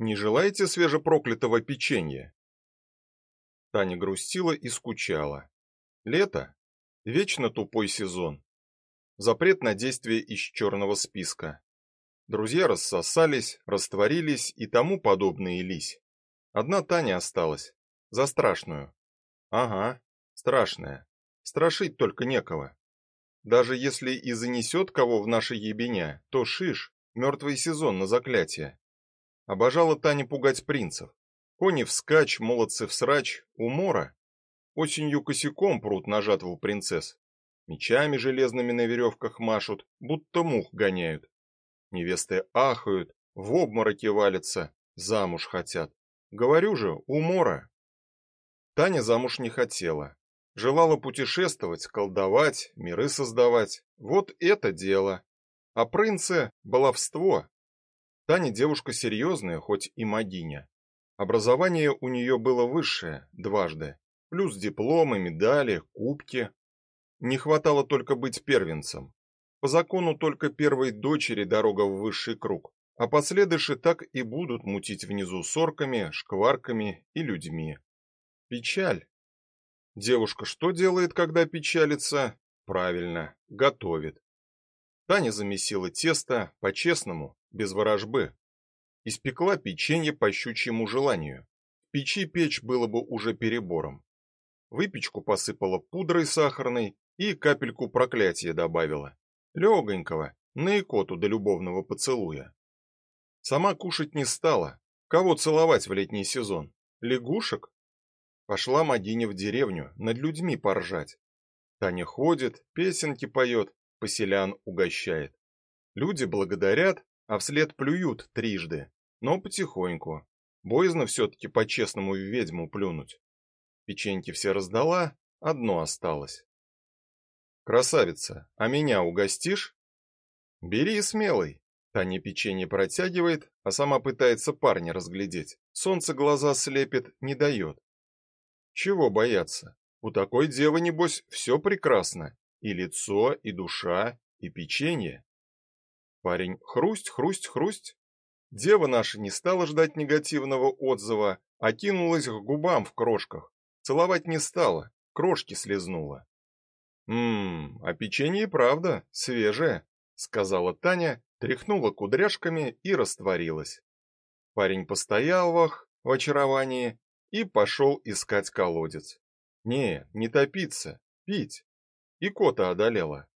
Не желаете свежепроклятого печенья? Таня грустила и скучала. Лето вечно тупой сезон. Запрет на действие из черного списка. Друзья рассосались, растворились и тому подобные лись. Одна Таня осталась, за страшную. Ага, страшная. Страшить только некого. Даже если и занесет кого в наши ебеня, то шиш, мертвый сезон на заклятие. Обожала Таня пугать принцев. Кони вскачь, молодцы всрач, умора. Осенью косяком прут на жатву принцесс. Мечами железными на веревках машут, будто мух гоняют. Невесты ахают, в обмороки валятся, замуж хотят. Говорю же, умора. Таня замуж не хотела. Желала путешествовать, колдовать, миры создавать. Вот это дело. А принцы — баловство. Таня девушка серьезная, хоть и магиня. Образование у нее было высшее, дважды. Плюс дипломы, медали, кубки. Не хватало только быть первенцем. По закону только первой дочери дорога в высший круг, а последующие так и будут мутить внизу сорками, шкварками и людьми. Печаль. Девушка что делает, когда печалится? Правильно, готовит. Таня замесила тесто по-честному, без ворожбы. Испекла печенье по щучьему желанию. В печи печь было бы уже перебором. Выпечку посыпала пудрой сахарной и капельку проклятия добавила. Легонького, на икоту до любовного поцелуя. Сама кушать не стала. Кого целовать в летний сезон? Лягушек? Пошла Мадине в деревню, над людьми поржать. Таня ходит, песенки поет, поселян угощает. Люди благодарят, а вслед плюют трижды, но потихоньку. Боязно все-таки по-честному в ведьму плюнуть. Печеньки все раздала, одно осталось. Красавица, а меня угостишь? Бери смелый. Таня печенье протягивает, а сама пытается парня разглядеть. Солнце глаза слепит, не дает. Чего бояться? У такой девы небось все прекрасно: и лицо, и душа, и печенье. Парень хрусть, хрусть, хрусть. Дева наша не стала ждать негативного отзыва, а кинулась к губам в крошках. Целовать не стала, крошки слезнула. «Ммм, а печенье правда свежее», — сказала Таня, тряхнула кудряшками и растворилась. Парень постоял вах в очаровании и пошел искать колодец. Не, не топиться, пить. И кота одолела.